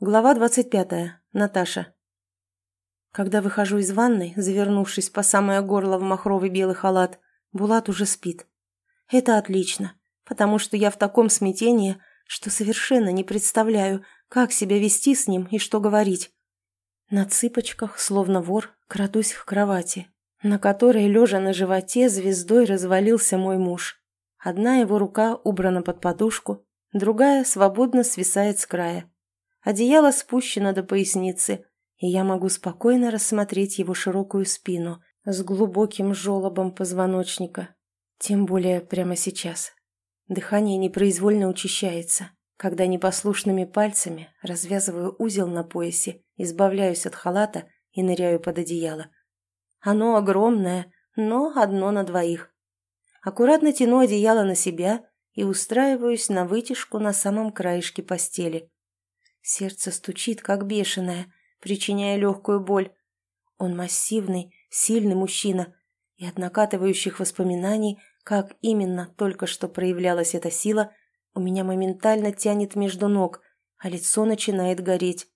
Глава 25. Наташа. Когда выхожу из ванной, завернувшись по самое горло в махровый белый халат, Булат уже спит. Это отлично, потому что я в таком смятении, что совершенно не представляю, как себя вести с ним и что говорить. На цыпочках, словно вор, крадусь к кровати, на которой, лежа на животе, звездой развалился мой муж. Одна его рука убрана под подушку, другая свободно свисает с края. Одеяло спущено до поясницы, и я могу спокойно рассмотреть его широкую спину с глубоким желобом позвоночника. Тем более прямо сейчас. Дыхание непроизвольно учащается, когда непослушными пальцами развязываю узел на поясе, избавляюсь от халата и ныряю под одеяло. Оно огромное, но одно на двоих. Аккуратно тяну одеяло на себя и устраиваюсь на вытяжку на самом краешке постели. Сердце стучит, как бешеное, причиняя легкую боль. Он массивный, сильный мужчина, и от накатывающих воспоминаний, как именно только что проявлялась эта сила, у меня моментально тянет между ног, а лицо начинает гореть.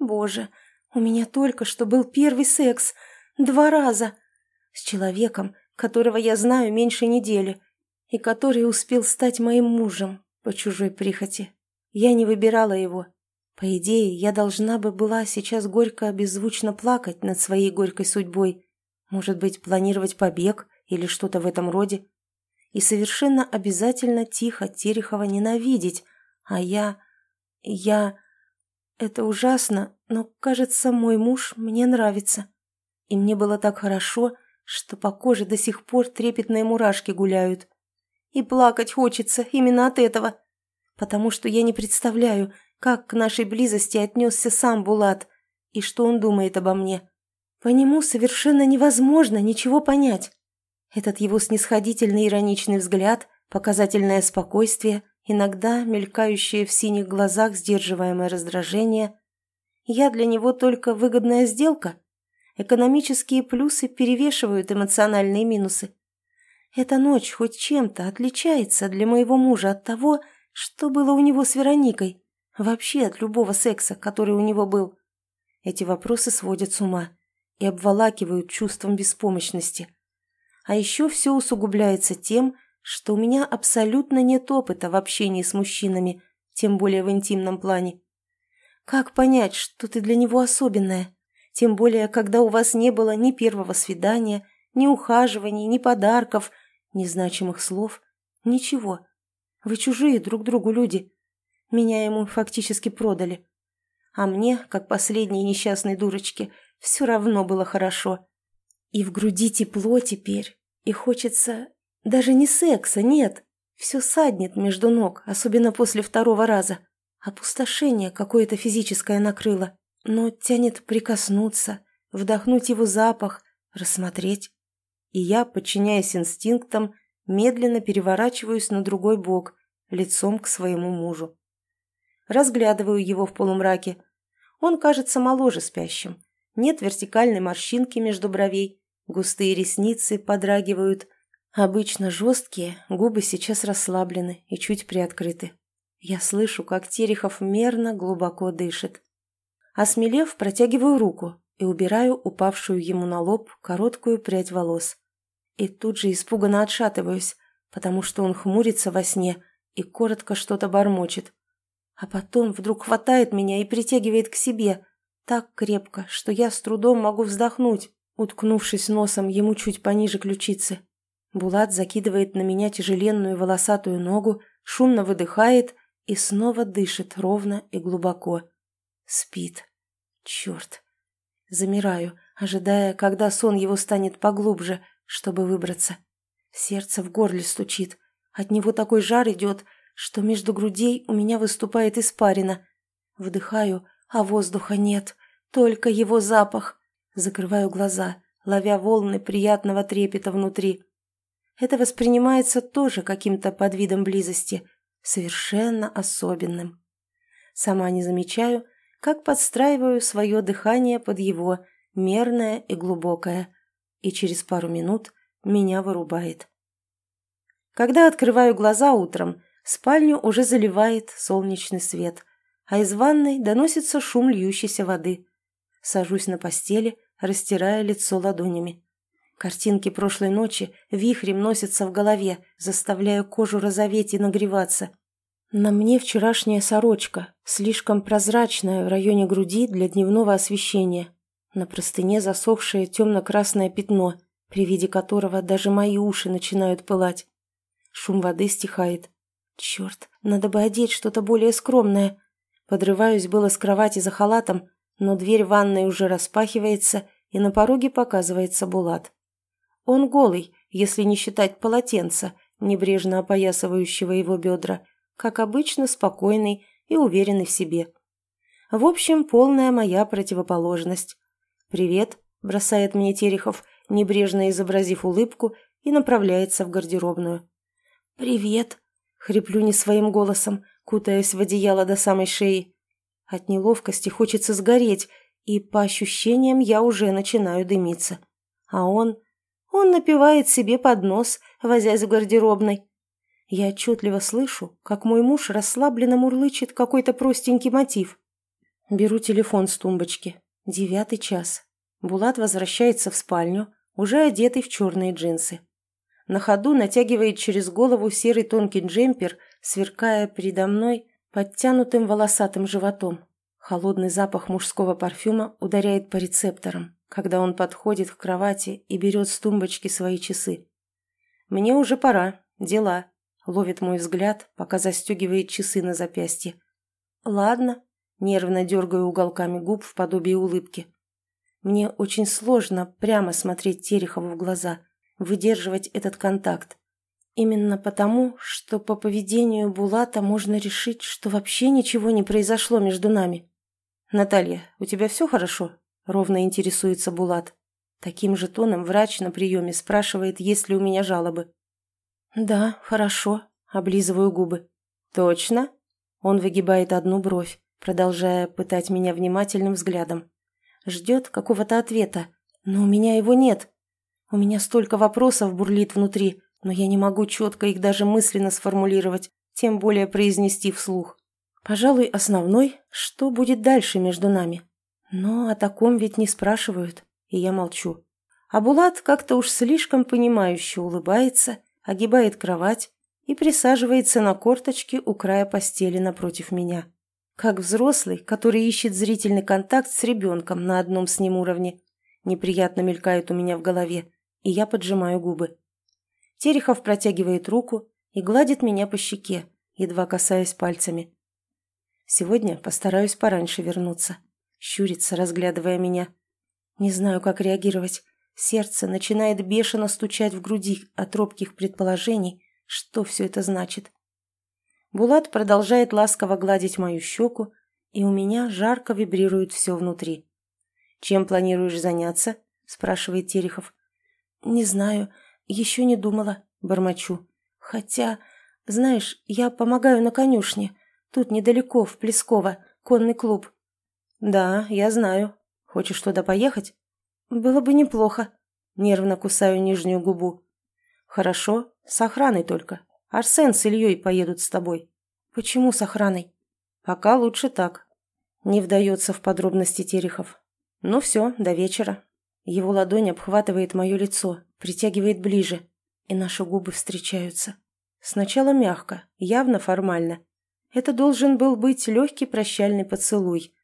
Боже, у меня только что был первый секс. Два раза. С человеком, которого я знаю меньше недели, и который успел стать моим мужем по чужой прихоти. Я не выбирала его, по идее, я должна бы была сейчас горько беззвучно плакать над своей горькой судьбой, может быть, планировать побег или что-то в этом роде, и совершенно обязательно тихо Терехова ненавидеть, а я... я... Это ужасно, но, кажется, мой муж мне нравится. И мне было так хорошо, что по коже до сих пор трепетные мурашки гуляют. И плакать хочется именно от этого, потому что я не представляю, как к нашей близости отнесся сам Булат и что он думает обо мне. По нему совершенно невозможно ничего понять. Этот его снисходительный ироничный взгляд, показательное спокойствие, иногда мелькающее в синих глазах сдерживаемое раздражение. Я для него только выгодная сделка. Экономические плюсы перевешивают эмоциональные минусы. Эта ночь хоть чем-то отличается для моего мужа от того, что было у него с Вероникой. Вообще от любого секса, который у него был. Эти вопросы сводят с ума и обволакивают чувством беспомощности. А еще все усугубляется тем, что у меня абсолютно нет опыта в общении с мужчинами, тем более в интимном плане. Как понять, что ты для него особенная? Тем более, когда у вас не было ни первого свидания, ни ухаживаний, ни подарков, ни значимых слов, ничего. Вы чужие друг другу люди. Меня ему фактически продали. А мне, как последней несчастной дурочке, все равно было хорошо. И в груди тепло теперь, и хочется... Даже не секса, нет. Все саднет между ног, особенно после второго раза. Опустошение какое-то физическое накрыло, но тянет прикоснуться, вдохнуть его запах, рассмотреть. И я, подчиняясь инстинктам, медленно переворачиваюсь на другой бок, лицом к своему мужу. Разглядываю его в полумраке. Он кажется моложе спящим. Нет вертикальной морщинки между бровей. Густые ресницы подрагивают. Обычно жесткие, губы сейчас расслаблены и чуть приоткрыты. Я слышу, как Терехов мерно глубоко дышит. Осмелев, протягиваю руку и убираю упавшую ему на лоб короткую прядь волос. И тут же испуганно отшатываюсь, потому что он хмурится во сне и коротко что-то бормочет. А потом вдруг хватает меня и притягивает к себе так крепко, что я с трудом могу вздохнуть, уткнувшись носом ему чуть пониже ключицы. Булат закидывает на меня тяжеленную волосатую ногу, шумно выдыхает и снова дышит ровно и глубоко. Спит. Черт. Замираю, ожидая, когда сон его станет поглубже, чтобы выбраться. Сердце в горле стучит. От него такой жар идет, что между грудей у меня выступает испарина. Вдыхаю, а воздуха нет, только его запах. Закрываю глаза, ловя волны приятного трепета внутри. Это воспринимается тоже каким-то подвидом близости, совершенно особенным. Сама не замечаю, как подстраиваю свое дыхание под его, мерное и глубокое, и через пару минут меня вырубает. Когда открываю глаза утром, Спальню уже заливает солнечный свет. а из ванной доносится шум льющейся воды. Сажусь на постели, растирая лицо ладонями. Картинки прошлой ночи вихрем носятся в голове, заставляя кожу розоветь и нагреваться. На мне вчерашняя сорочка, слишком прозрачная в районе груди для дневного освещения. На простыне засохшее темно-красное пятно, при виде которого даже мои уши начинают пылать. Шум воды стихает. Черт, надо бы одеть что-то более скромное. Подрываюсь было с кровати за халатом, но дверь ванной уже распахивается, и на пороге показывается Булат. Он голый, если не считать полотенца, небрежно опоясывающего его бедра, как обычно спокойный и уверенный в себе. В общем, полная моя противоположность. «Привет», – бросает мне Терехов, небрежно изобразив улыбку, и направляется в гардеробную. «Привет», – хриплю не своим голосом, кутаясь в одеяло до самой шеи. От неловкости хочется сгореть, и по ощущениям я уже начинаю дымиться. А он... Он напивает себе под нос, возясь в гардеробной. Я отчетливо слышу, как мой муж расслабленно мурлычет какой-то простенький мотив. Беру телефон с тумбочки. Девятый час. Булат возвращается в спальню, уже одетый в черные джинсы. На ходу натягивает через голову серый тонкий джемпер, сверкая передо мной подтянутым волосатым животом. Холодный запах мужского парфюма ударяет по рецепторам когда он подходит к кровати и берет с тумбочки свои часы. «Мне уже пора. Дела», — ловит мой взгляд, пока застегивает часы на запястье. «Ладно», — нервно дергаю уголками губ в подобии улыбки. Мне очень сложно прямо смотреть Терехову в глаза, выдерживать этот контакт. Именно потому, что по поведению Булата можно решить, что вообще ничего не произошло между нами. «Наталья, у тебя все хорошо?» – ровно интересуется Булат. Таким же тоном врач на приеме спрашивает, есть ли у меня жалобы. «Да, хорошо», – облизываю губы. «Точно?» Он выгибает одну бровь, продолжая пытать меня внимательным взглядом. Ждет какого-то ответа, но у меня его нет. У меня столько вопросов бурлит внутри, но я не могу четко их даже мысленно сформулировать, тем более произнести вслух. Пожалуй, основной, что будет дальше между нами. Но о таком ведь не спрашивают, и я молчу. А Булат как-то уж слишком понимающе улыбается, огибает кровать и присаживается на корточки у края постели напротив меня. Как взрослый, который ищет зрительный контакт с ребенком на одном с ним уровне. Неприятно мелькает у меня в голове, и я поджимаю губы. Терехов протягивает руку и гладит меня по щеке, едва касаясь пальцами. Сегодня постараюсь пораньше вернуться щурится, разглядывая меня. Не знаю, как реагировать. Сердце начинает бешено стучать в груди от робких предположений, что все это значит. Булат продолжает ласково гладить мою щеку, и у меня жарко вибрирует все внутри. «Чем планируешь заняться?» – спрашивает Терехов. «Не знаю, еще не думала», – бормочу. «Хотя, знаешь, я помогаю на конюшне. Тут недалеко, в Плесково, конный клуб. «Да, я знаю. Хочешь туда поехать?» «Было бы неплохо». Нервно кусаю нижнюю губу. «Хорошо, с охраной только. Арсен с Ильей поедут с тобой». «Почему с охраной?» «Пока лучше так». Не вдается в подробности Терехов. «Ну все, до вечера». Его ладонь обхватывает мое лицо, притягивает ближе, и наши губы встречаются. Сначала мягко, явно формально. Это должен был быть легкий прощальный поцелуй,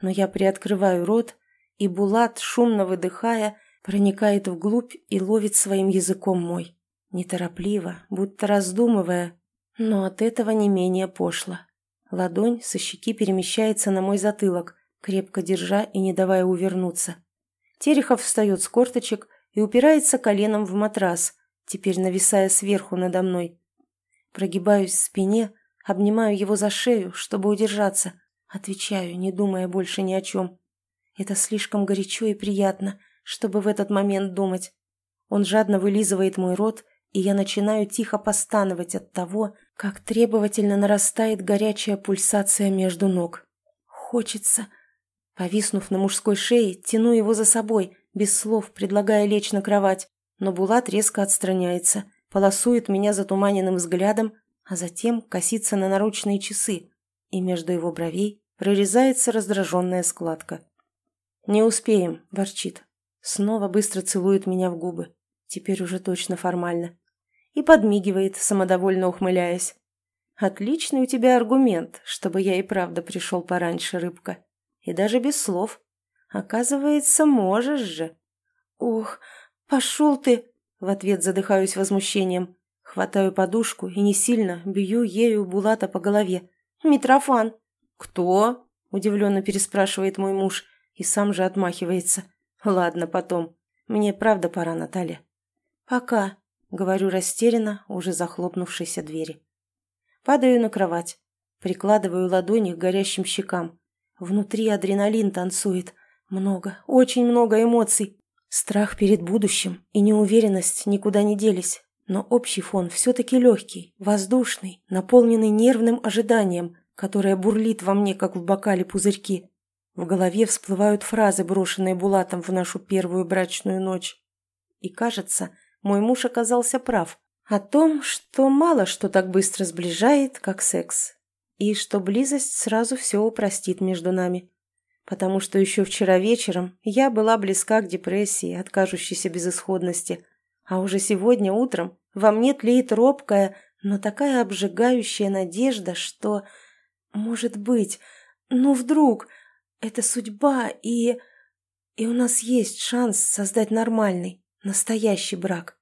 но я приоткрываю рот, и Булат, шумно выдыхая, проникает вглубь и ловит своим языком мой. Неторопливо, будто раздумывая, но от этого не менее пошло. Ладонь со щеки перемещается на мой затылок, крепко держа и не давая увернуться. Терехов встает с корточек и упирается коленом в матрас, теперь нависая сверху надо мной. Прогибаюсь в спине, обнимаю его за шею, чтобы удержаться, Отвечаю, не думая больше ни о чем. Это слишком горячо и приятно, чтобы в этот момент думать. Он жадно вылизывает мой рот, и я начинаю тихо постановать от того, как требовательно нарастает горячая пульсация между ног. Хочется. Повиснув на мужской шее, тяну его за собой, без слов, предлагая лечь на кровать, но Булат резко отстраняется, полосует меня затуманенным взглядом, а затем косится на наручные часы, и между его бровей Прорезается раздраженная складка. «Не успеем», – ворчит. Снова быстро целует меня в губы. Теперь уже точно формально. И подмигивает, самодовольно ухмыляясь. «Отличный у тебя аргумент, чтобы я и правда пришел пораньше, рыбка. И даже без слов. Оказывается, можешь же». «Ох, пошел ты!» В ответ задыхаюсь возмущением. Хватаю подушку и не сильно бью ею Булата по голове. «Митрофан!» «Кто?» – удивленно переспрашивает мой муж и сам же отмахивается. «Ладно, потом. Мне правда пора, Наталья». «Пока», – говорю растерянно, уже захлопнувшейся двери. Падаю на кровать, прикладываю ладони к горящим щекам. Внутри адреналин танцует. Много, очень много эмоций. Страх перед будущим и неуверенность никуда не делись, но общий фон все-таки легкий, воздушный, наполненный нервным ожиданием, которое бурлит во мне, как в бокале пузырьки. В голове всплывают фразы, брошенные Булатом в нашу первую брачную ночь. И кажется, мой муж оказался прав о том, что мало что так быстро сближает, как секс, и что близость сразу все упростит между нами потому что еще вчера вечером я была близка к депрессии, откажущейся безысходности, а уже сегодня утром во мне тлеет робкая, но такая обжигающая надежда, что, может быть, ну вдруг, это судьба, и... и у нас есть шанс создать нормальный, настоящий брак.